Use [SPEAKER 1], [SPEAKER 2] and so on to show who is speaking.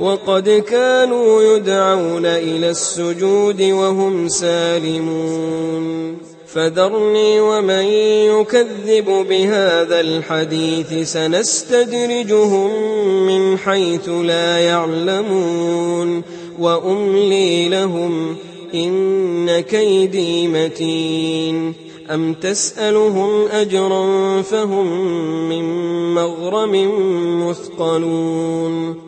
[SPEAKER 1] وقد كانوا يدعون إلى السجود وهم سالمون. فذرني ومن يكذب بهذا الحديث سنستدرجهم من حيث لا يعلمون. وأملي لهم إن كيدي متين. أم تسألهم أجرا فهم من مغرم مثقلون.